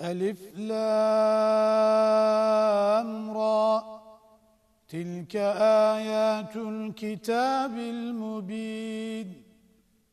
ألف لام را. تلك آيات الكتاب المبين.